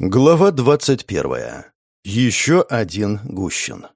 Глава двадцать первая. Еще один Гущин.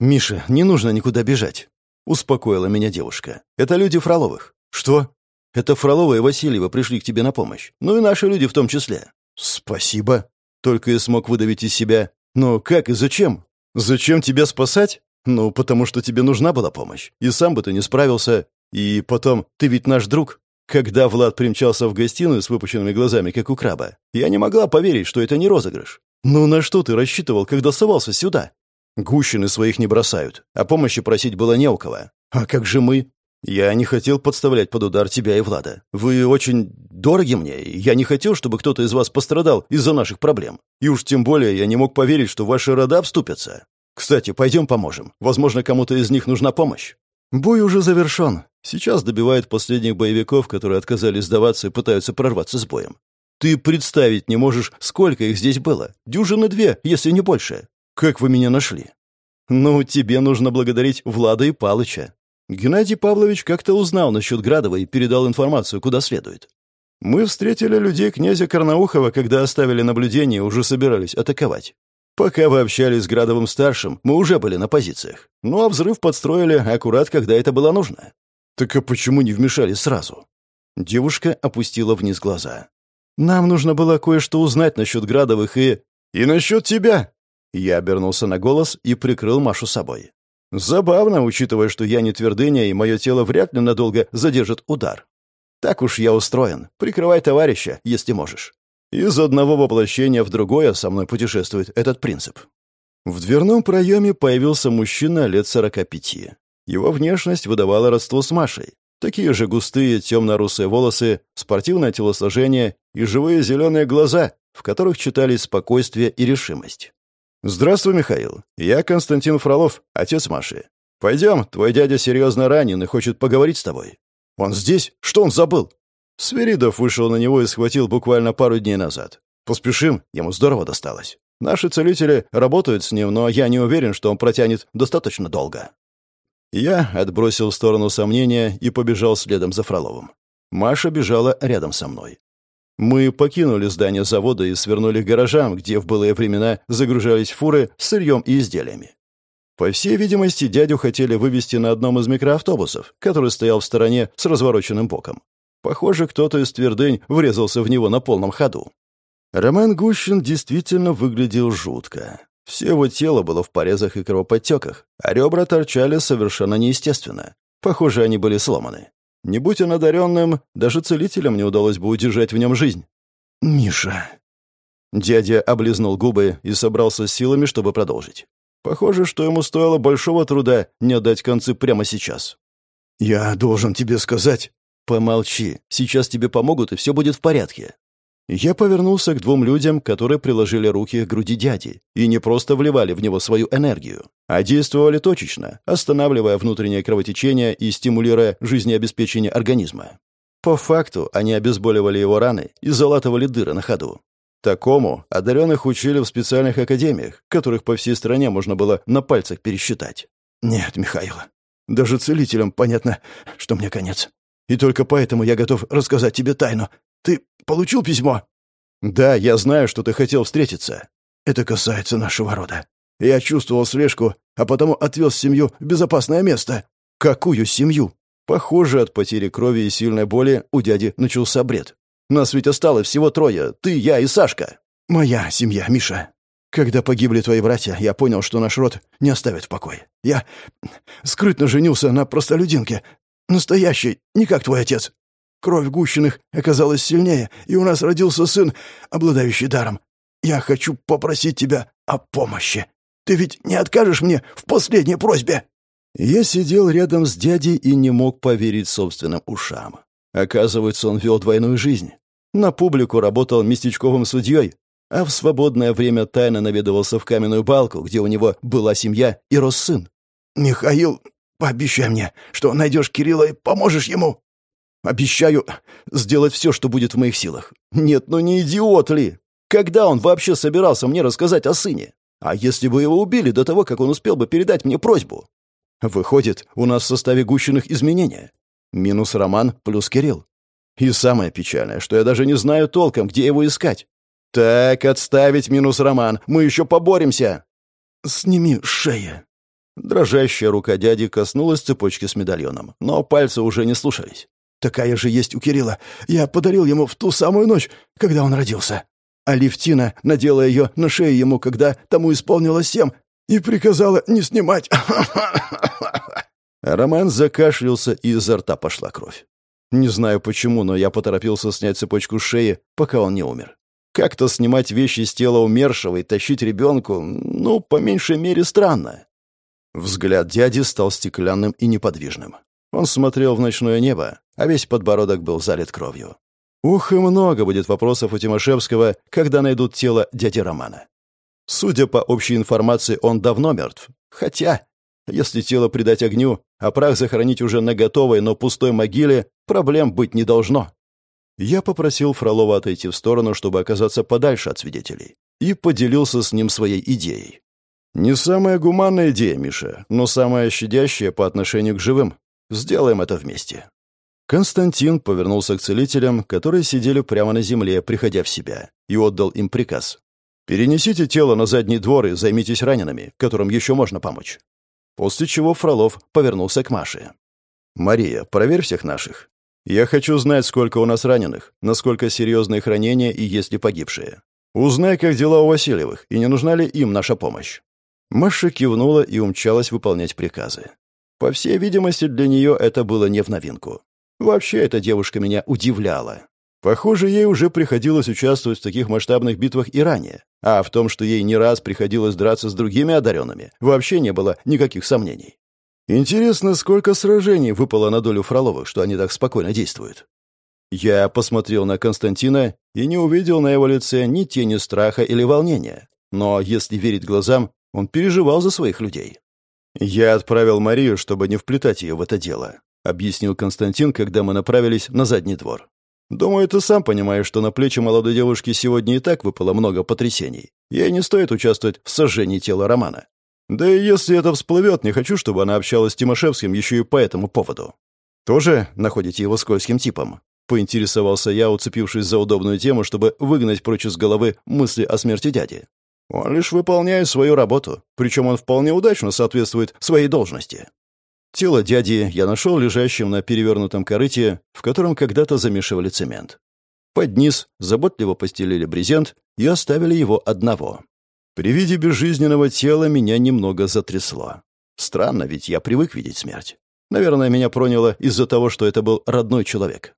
«Миша, не нужно никуда бежать», — успокоила меня девушка. «Это люди Фроловых». «Что?» «Это Фролова и Васильева пришли к тебе на помощь. Ну и наши люди в том числе». «Спасибо», — только и смог выдавить из себя. «Но как и зачем? Зачем тебя спасать? Ну, потому что тебе нужна была помощь. И сам бы ты не справился. И потом, ты ведь наш друг. Когда Влад примчался в гостиную с выпученными глазами, как у краба, я не могла поверить, что это не розыгрыш. «Ну на что ты рассчитывал, когда совался сюда?» Гущины своих не бросают, а помощи просить было не у кого. «А как же мы?» «Я не хотел подставлять под удар тебя и Влада. Вы очень дороги мне, и я не хотел, чтобы кто-то из вас пострадал из-за наших проблем. И уж тем более я не мог поверить, что ваши рода вступятся. Кстати, пойдем поможем. Возможно, кому-то из них нужна помощь». Бой уже завершен. Сейчас добивают последних боевиков, которые отказались сдаваться и пытаются прорваться с боем. Ты представить не можешь, сколько их здесь было. Дюжины две, если не больше. Как вы меня нашли? Ну, тебе нужно благодарить Влада и Палыча. Геннадий Павлович как-то узнал насчет Градова и передал информацию, куда следует. Мы встретили людей князя Карнаухова, когда оставили наблюдение и уже собирались атаковать. Пока вы общались с Градовым-старшим, мы уже были на позициях. Ну а взрыв подстроили аккурат, когда это было нужно. Так а почему не вмешались сразу? Девушка опустила вниз глаза. Нам нужно было кое-что узнать насчет Градовых и... И насчет тебя. Я обернулся на голос и прикрыл Машу собой. Забавно, учитывая, что я не твердыня, и мое тело вряд ли надолго задержит удар. Так уж я устроен. Прикрывай товарища, если можешь. Из одного воплощения в другое со мной путешествует этот принцип. В дверном проеме появился мужчина лет сорока пяти. Его внешность выдавала родство с Машей. Такие же густые темно-русые волосы, спортивное телосложение и живые зеленые глаза, в которых читались спокойствие и решимость. «Здравствуй, Михаил. Я Константин Фролов, отец Маши. Пойдем, твой дядя серьезно ранен и хочет поговорить с тобой». «Он здесь? Что он забыл?» Свиридов вышел на него и схватил буквально пару дней назад. Поспешим, ему здорово досталось. Наши целители работают с ним, но я не уверен, что он протянет достаточно долго. Я отбросил в сторону сомнения и побежал следом за Фроловым. Маша бежала рядом со мной. Мы покинули здание завода и свернули к гаражам, где в былые времена загружались фуры с сырьем и изделиями. По всей видимости, дядю хотели вывести на одном из микроавтобусов, который стоял в стороне с развороченным боком. Похоже, кто-то из твердынь врезался в него на полном ходу. Роман Гущин действительно выглядел жутко. Все его тело было в порезах и кровоподтеках, а ребра торчали совершенно неестественно. Похоже, они были сломаны. Не будь он одаренным, даже целителям не удалось бы удержать в нем жизнь. «Миша...» Дядя облизнул губы и собрался с силами, чтобы продолжить. Похоже, что ему стоило большого труда не отдать концы прямо сейчас. «Я должен тебе сказать...» «Помолчи. Сейчас тебе помогут, и все будет в порядке». Я повернулся к двум людям, которые приложили руки к груди дяди и не просто вливали в него свою энергию, а действовали точечно, останавливая внутреннее кровотечение и стимулируя жизнеобеспечение организма. По факту они обезболивали его раны и залатывали дыры на ходу. Такому одаренных учили в специальных академиях, которых по всей стране можно было на пальцах пересчитать. «Нет, Михаил, даже целителям понятно, что мне конец. И только поэтому я готов рассказать тебе тайну. Ты получил письмо?» «Да, я знаю, что ты хотел встретиться. Это касается нашего рода. Я чувствовал слежку, а потому отвез семью в безопасное место». «Какую семью?» Похоже, от потери крови и сильной боли у дяди начался бред. «Нас ведь осталось всего трое. Ты, я и Сашка». «Моя семья, Миша. Когда погибли твои братья, я понял, что наш род не оставит в покое. Я скрытно женился на простолюдинке, Настоящий, не как твой отец. Кровь Гущиных оказалась сильнее, и у нас родился сын, обладающий даром. Я хочу попросить тебя о помощи. Ты ведь не откажешь мне в последней просьбе?» Я сидел рядом с дядей и не мог поверить собственным ушам. Оказывается, он вел двойную жизнь. На публику работал местечковым судьей, а в свободное время тайно наведывался в каменную балку, где у него была семья и рос сын. «Михаил Пообещай мне, что найдешь Кирилла и поможешь ему. Обещаю сделать все, что будет в моих силах. Нет, ну не идиот ли? Когда он вообще собирался мне рассказать о сыне? А если бы его убили до того, как он успел бы передать мне просьбу? Выходит, у нас в составе гущенных изменения. Минус Роман плюс Кирилл. И самое печальное, что я даже не знаю толком, где его искать. «Так, отставить минус Роман, мы еще поборемся!» «Сними шею!» Дрожащая рука дяди коснулась цепочки с медальоном, но пальцы уже не слушались. «Такая же есть у Кирилла. Я подарил ему в ту самую ночь, когда он родился. А Левтина надела ее на шею ему, когда тому исполнилось семь, и приказала не снимать». Роман закашлялся, и изо рта пошла кровь. Не знаю почему, но я поторопился снять цепочку шеи, пока он не умер. Как-то снимать вещи с тела умершего и тащить ребенку, ну, по меньшей мере, странно. Взгляд дяди стал стеклянным и неподвижным. Он смотрел в ночное небо, а весь подбородок был залит кровью. Ух, и много будет вопросов у Тимошевского, когда найдут тело дяди Романа. Судя по общей информации, он давно мертв. Хотя, если тело предать огню, а прах захоронить уже на готовой, но пустой могиле, проблем быть не должно. Я попросил Фролова отойти в сторону, чтобы оказаться подальше от свидетелей, и поделился с ним своей идеей. «Не самая гуманная идея, Миша, но самая щадящая по отношению к живым. Сделаем это вместе». Константин повернулся к целителям, которые сидели прямо на земле, приходя в себя, и отдал им приказ. «Перенесите тело на задний двор и займитесь ранеными, которым еще можно помочь». После чего Фролов повернулся к Маше. «Мария, проверь всех наших. Я хочу знать, сколько у нас раненых, насколько серьезные ранения и есть ли погибшие. Узнай, как дела у Васильевых, и не нужна ли им наша помощь». Маша кивнула и умчалась выполнять приказы. По всей видимости, для нее это было не в новинку. Вообще, эта девушка меня удивляла. Похоже, ей уже приходилось участвовать в таких масштабных битвах и ранее, а в том, что ей не раз приходилось драться с другими одаренными, вообще не было никаких сомнений. Интересно, сколько сражений выпало на долю Фроловых, что они так спокойно действуют. Я посмотрел на Константина и не увидел на его лице ни тени страха или волнения. Но, если верить глазам, он переживал за своих людей. «Я отправил Марию, чтобы не вплетать ее в это дело», — объяснил Константин, когда мы направились на задний двор. «Думаю, ты сам понимаешь, что на плечи молодой девушки сегодня и так выпало много потрясений. Ей не стоит участвовать в сожжении тела Романа. Да и если это всплывет, не хочу, чтобы она общалась с Тимошевским еще и по этому поводу. Тоже находите его скользким типом?» Поинтересовался я, уцепившись за удобную тему, чтобы выгнать прочь из головы мысли о смерти дяди. Он лишь выполняет свою работу, причем он вполне удачно соответствует своей должности. Тело дяди я нашел лежащим на перевернутом корыте, в котором когда-то замешивали цемент. Под низ заботливо постелили брезент и оставили его одного. При виде безжизненного тела меня немного затрясло. Странно, ведь я привык видеть смерть. Наверное, меня проняло из-за того, что это был родной человек.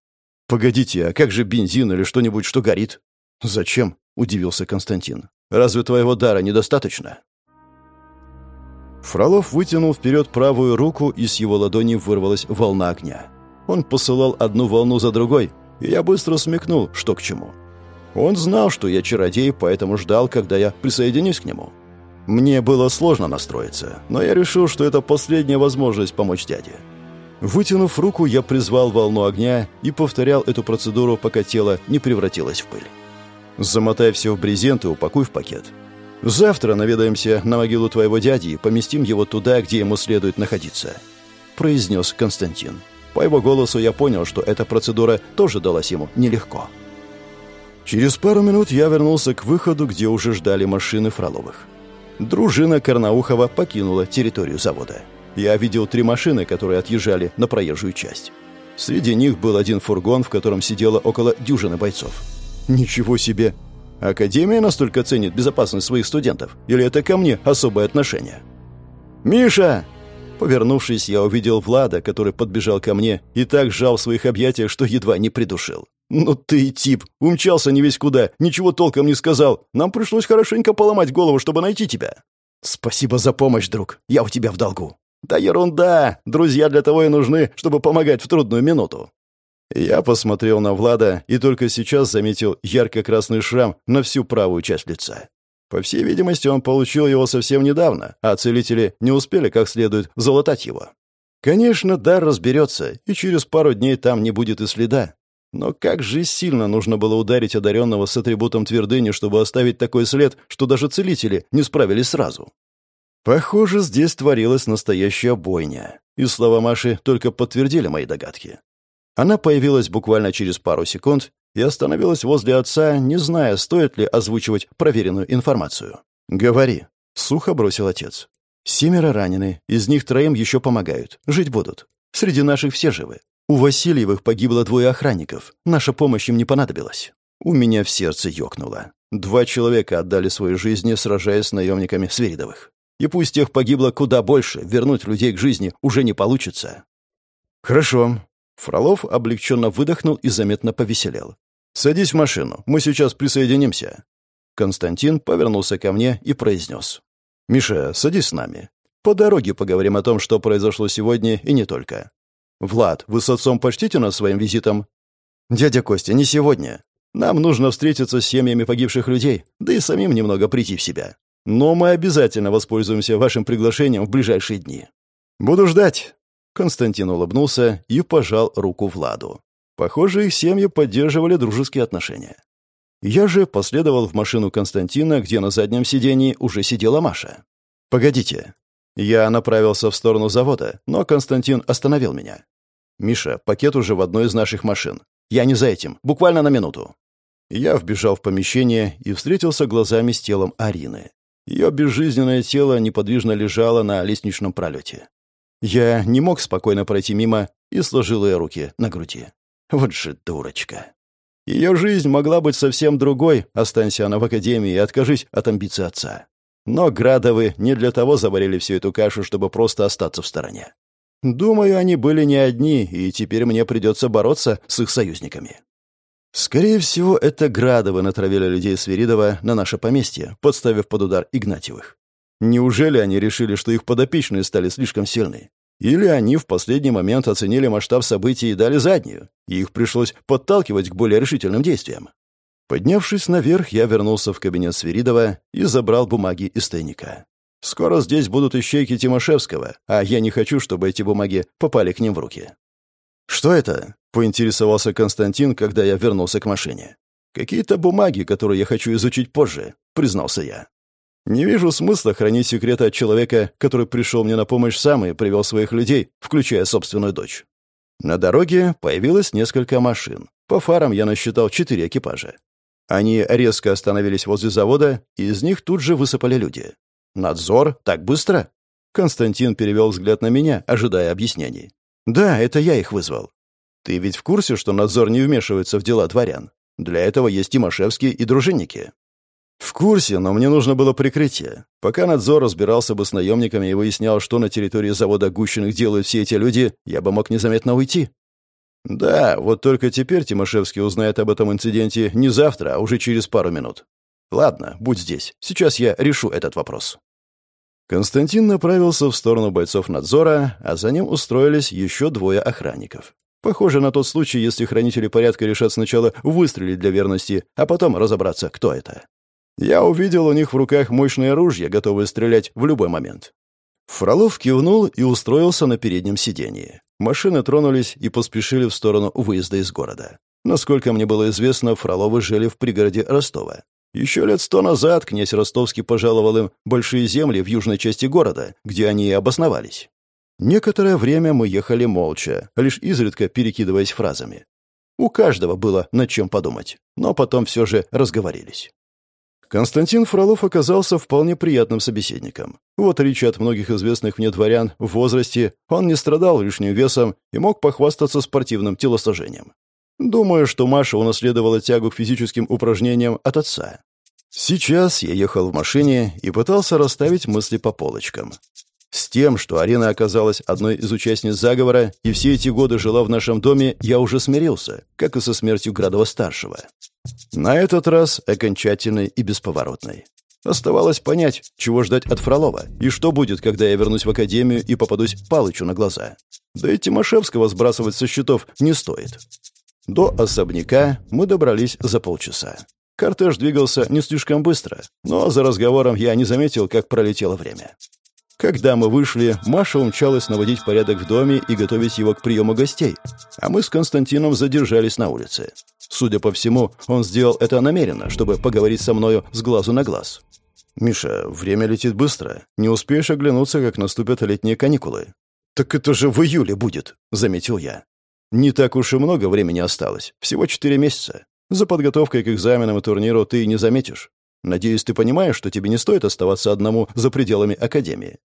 «Погодите, а как же бензин или что-нибудь, что горит?» «Зачем?» — удивился Константин. «Разве твоего дара недостаточно?» Фролов вытянул вперед правую руку, и с его ладони вырвалась волна огня. Он посылал одну волну за другой, и я быстро смекнул, что к чему. Он знал, что я чародей, поэтому ждал, когда я присоединюсь к нему. Мне было сложно настроиться, но я решил, что это последняя возможность помочь дяде. Вытянув руку, я призвал волну огня и повторял эту процедуру, пока тело не превратилось в пыль. Замотай все в брезент и упакуй в пакет. Завтра наведаемся на могилу твоего дяди и поместим его туда, где ему следует находиться», — произнес Константин. По его голосу я понял, что эта процедура тоже далась ему нелегко. Через пару минут я вернулся к выходу, где уже ждали машины Фроловых. Дружина Карнаухова покинула территорию завода. Я видел три машины, которые отъезжали на проезжую часть. Среди них был один фургон, в котором сидело около дюжины бойцов. Ничего себе! Академия настолько ценит безопасность своих студентов? Или это ко мне особое отношение? «Миша!» Повернувшись, я увидел Влада, который подбежал ко мне и так сжал в своих объятиях, что едва не придушил. «Ну ты тип! Умчался не весь куда, ничего толком не сказал. Нам пришлось хорошенько поломать голову, чтобы найти тебя». «Спасибо за помощь, друг. Я у тебя в долгу». «Да ерунда! Друзья для того и нужны, чтобы помогать в трудную минуту». Я посмотрел на Влада и только сейчас заметил ярко-красный шрам на всю правую часть лица. По всей видимости, он получил его совсем недавно, а целители не успели как следует залатать его. Конечно, дар разберется, и через пару дней там не будет и следа. Но как же сильно нужно было ударить одаренного с атрибутом твердыни, чтобы оставить такой след, что даже целители не справились сразу. Похоже, здесь творилась настоящая бойня, и слова Маши только подтвердили мои догадки. Она появилась буквально через пару секунд и остановилась возле отца, не зная, стоит ли озвучивать проверенную информацию. «Говори», — сухо бросил отец. «Семеро ранены, из них троим еще помогают. Жить будут. Среди наших все живы. У Васильевых погибло двое охранников. Наша помощь им не понадобилась». У меня в сердце ёкнуло. Два человека отдали свои жизни, сражаясь с наемниками Свиридовых. И пусть их погибло куда больше, вернуть людей к жизни уже не получится. «Хорошо». Фролов облегченно выдохнул и заметно повеселел. «Садись в машину, мы сейчас присоединимся». Константин повернулся ко мне и произнес. «Миша, садись с нами. По дороге поговорим о том, что произошло сегодня и не только. Влад, вы с отцом почтите нас своим визитом?» «Дядя Костя, не сегодня. Нам нужно встретиться с семьями погибших людей, да и самим немного прийти в себя. Но мы обязательно воспользуемся вашим приглашением в ближайшие дни. Буду ждать». Константин улыбнулся и пожал руку Владу. Похоже, их семьи поддерживали дружеские отношения. Я же последовал в машину Константина, где на заднем сидении уже сидела Маша. «Погодите». Я направился в сторону завода, но Константин остановил меня. «Миша, пакет уже в одной из наших машин. Я не за этим. Буквально на минуту». Я вбежал в помещение и встретился глазами с телом Арины. Ее безжизненное тело неподвижно лежало на лестничном пролете. Я не мог спокойно пройти мимо и сложил ее руки на груди. Вот же дурочка. Ее жизнь могла быть совсем другой, останься она в академии и откажись от амбиций отца. Но Градовы не для того заварили всю эту кашу, чтобы просто остаться в стороне. Думаю, они были не одни, и теперь мне придется бороться с их союзниками. Скорее всего, это Градовы натравили людей Свиридова на наше поместье, подставив под удар Игнатьевых. Неужели они решили, что их подопечные стали слишком сильны? Или они в последний момент оценили масштаб событий и дали заднюю, и их пришлось подталкивать к более решительным действиям? Поднявшись наверх, я вернулся в кабинет Свиридова и забрал бумаги из тайника. Скоро здесь будут ищейки Тимошевского, а я не хочу, чтобы эти бумаги попали к ним в руки. «Что это?» — поинтересовался Константин, когда я вернулся к машине. «Какие-то бумаги, которые я хочу изучить позже», — признался я. «Не вижу смысла хранить секреты от человека, который пришел мне на помощь сам и привел своих людей, включая собственную дочь». На дороге появилось несколько машин. По фарам я насчитал четыре экипажа. Они резко остановились возле завода, и из них тут же высыпали люди. «Надзор? Так быстро?» Константин перевел взгляд на меня, ожидая объяснений. «Да, это я их вызвал. Ты ведь в курсе, что надзор не вмешивается в дела дворян? Для этого есть Тимошевские и дружинники». «В курсе, но мне нужно было прикрытие. Пока надзор разбирался бы с наемниками и выяснял, что на территории завода Гущиных делают все эти люди, я бы мог незаметно уйти». «Да, вот только теперь Тимошевский узнает об этом инциденте не завтра, а уже через пару минут. Ладно, будь здесь. Сейчас я решу этот вопрос». Константин направился в сторону бойцов надзора, а за ним устроились еще двое охранников. Похоже на тот случай, если хранители порядка решат сначала выстрелить для верности, а потом разобраться, кто это. Я увидел у них в руках мощные ружья, готовые стрелять в любой момент. Фролов кивнул и устроился на переднем сидении. Машины тронулись и поспешили в сторону выезда из города. Насколько мне было известно, Фроловы жили в пригороде Ростова. Еще лет сто назад князь Ростовский пожаловал им большие земли в южной части города, где они и обосновались. Некоторое время мы ехали молча, лишь изредка перекидываясь фразами. У каждого было над чем подумать, но потом все же разговорились. Константин Фролов оказался вполне приятным собеседником. В отличие от многих известных мне дворян в возрасте, он не страдал лишним весом и мог похвастаться спортивным телосложением. Думаю, что Маша унаследовала тягу к физическим упражнениям от отца. Сейчас я ехал в машине и пытался расставить мысли по полочкам. С тем, что Арина оказалась одной из участниц заговора и все эти годы жила в нашем доме, я уже смирился, как и со смертью Градова-старшего. На этот раз окончательной и бесповоротной. Оставалось понять, чего ждать от Фролова, и что будет, когда я вернусь в академию и попадусь Палычу на глаза. Да и Тимошевского сбрасывать со счетов не стоит. До особняка мы добрались за полчаса. Кортеж двигался не слишком быстро, но за разговором я не заметил, как пролетело время. Когда мы вышли, Маша умчалась наводить порядок в доме и готовить его к приему гостей, а мы с Константином задержались на улице. Судя по всему, он сделал это намеренно, чтобы поговорить со мною с глазу на глаз. «Миша, время летит быстро. Не успеешь оглянуться, как наступят летние каникулы». «Так это же в июле будет», — заметил я. «Не так уж и много времени осталось. Всего четыре месяца. За подготовкой к экзаменам и турниру ты не заметишь. Надеюсь, ты понимаешь, что тебе не стоит оставаться одному за пределами Академии.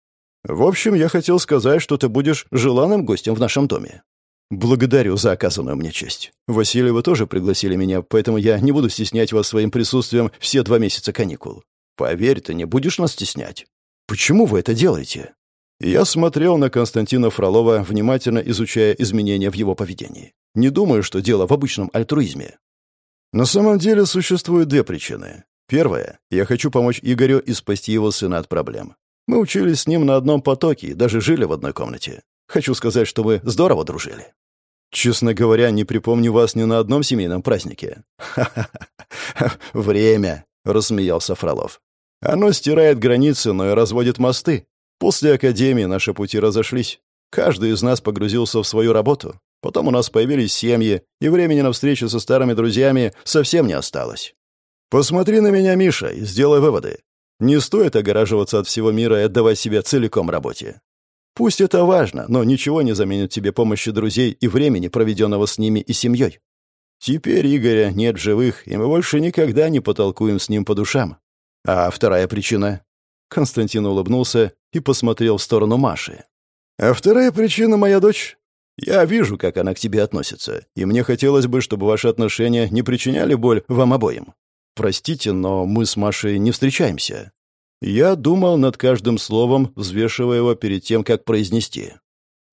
В общем, я хотел сказать, что ты будешь желанным гостем в нашем доме. Благодарю за оказанную мне честь. Васильевы тоже пригласили меня, поэтому я не буду стеснять вас своим присутствием все два месяца каникул. Поверь, ты не будешь нас стеснять. Почему вы это делаете? Я смотрел на Константина Фролова, внимательно изучая изменения в его поведении. Не думаю, что дело в обычном альтруизме. На самом деле существуют две причины. Первая — я хочу помочь Игорю и спасти его сына от проблем. Мы учились с ним на одном потоке и даже жили в одной комнате. Хочу сказать, что мы здорово дружили. Честно говоря, не припомню вас ни на одном семейном празднике. Время, рассмеялся Фролов. Оно стирает границы, но и разводит мосты. После академии наши пути разошлись. Каждый из нас погрузился в свою работу. Потом у нас появились семьи, и времени на встречу со старыми друзьями совсем не осталось. Посмотри на меня, Миша, и сделай выводы. Не стоит огораживаться от всего мира и отдавать себя целиком работе. Пусть это важно, но ничего не заменит тебе помощи друзей и времени, проведенного с ними и семьей. Теперь Игоря нет живых, и мы больше никогда не потолкуем с ним по душам. А вторая причина? Константин улыбнулся и посмотрел в сторону Маши. А вторая причина — моя дочь. Я вижу, как она к тебе относится, и мне хотелось бы, чтобы ваши отношения не причиняли боль вам обоим. Простите, но мы с Машей не встречаемся. Я думал над каждым словом, взвешивая его перед тем, как произнести.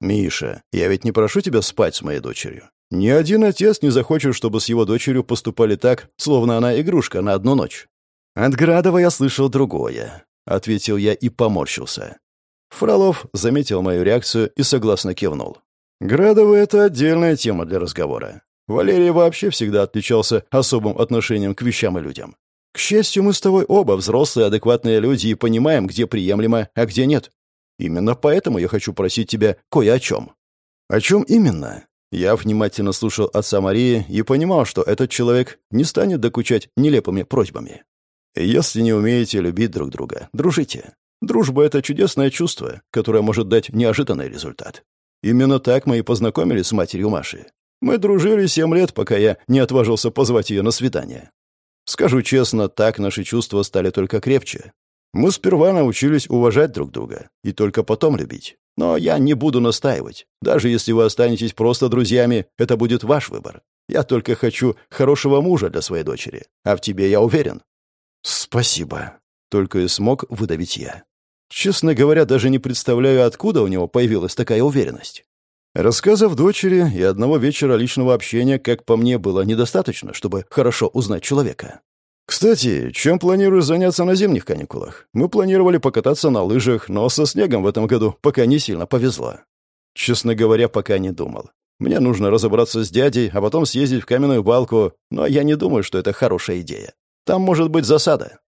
«Миша, я ведь не прошу тебя спать с моей дочерью. Ни один отец не захочет, чтобы с его дочерью поступали так, словно она игрушка на одну ночь». «От Градова я слышал другое», — ответил я и поморщился. Фролов заметил мою реакцию и согласно кивнул. «Градовы — это отдельная тема для разговора. Валерий вообще всегда отличался особым отношением к вещам и людям. К счастью, мы с тобой оба взрослые, адекватные люди и понимаем, где приемлемо, а где нет. Именно поэтому я хочу просить тебя кое о чем». «О чем именно?» Я внимательно слушал отца Марии и понимал, что этот человек не станет докучать нелепыми просьбами. «Если не умеете любить друг друга, дружите. Дружба — это чудесное чувство, которое может дать неожиданный результат. Именно так мы и познакомились с матерью Маши. Мы дружили семь лет, пока я не отважился позвать ее на свидание. Скажу честно, так наши чувства стали только крепче. Мы сперва научились уважать друг друга и только потом любить. Но я не буду настаивать. Даже если вы останетесь просто друзьями, это будет ваш выбор. Я только хочу хорошего мужа для своей дочери. А в тебе я уверен. Спасибо. Только и смог выдавить я. Честно говоря, даже не представляю, откуда у него появилась такая уверенность. Рассказов дочери и одного вечера личного общения, как по мне, было недостаточно, чтобы хорошо узнать человека. «Кстати, чем планируешь заняться на зимних каникулах? Мы планировали покататься на лыжах, но со снегом в этом году пока не сильно повезло. Честно говоря, пока не думал. Мне нужно разобраться с дядей, а потом съездить в каменную балку, но я не думаю, что это хорошая идея. Там может быть засада.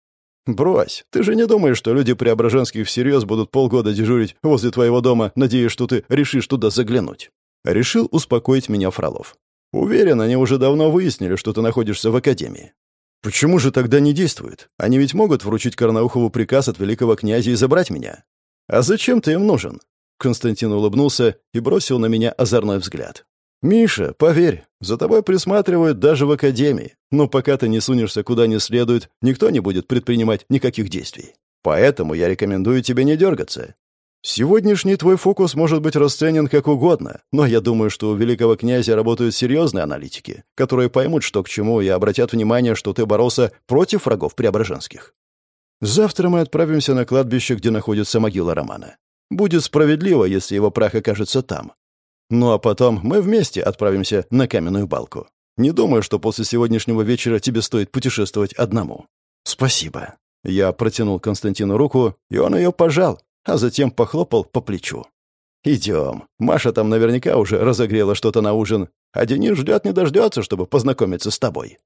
«Брось, ты же не думаешь, что люди Преображенских всерьез будут полгода дежурить возле твоего дома, надеясь, что ты решишь туда заглянуть?» Решил успокоить меня Фролов. «Уверен, они уже давно выяснили, что ты находишься в академии. Почему же тогда не действуют? Они ведь могут вручить Карнаухову приказ от великого князя и забрать меня. А зачем ты им нужен?» Константин улыбнулся и бросил на меня озорной взгляд. «Миша, поверь, за тобой присматривают даже в академии, но пока ты не сунешься куда не следует, никто не будет предпринимать никаких действий. Поэтому я рекомендую тебе не дергаться. Сегодняшний твой фокус может быть расценен как угодно, но я думаю, что у великого князя работают серьезные аналитики, которые поймут, что к чему, и обратят внимание, что ты боролся против врагов преображенских. Завтра мы отправимся на кладбище, где находится могила Романа. Будет справедливо, если его прах окажется там, ну а потом мы вместе отправимся на каменную балку. Не думаю, что после сегодняшнего вечера тебе стоит путешествовать одному. Спасибо. Я протянул Константину руку, и он ее пожал, а затем похлопал по плечу. «Идем. Маша там наверняка уже разогрела что-то на ужин, а Денис ждет не дождется, чтобы познакомиться с тобой».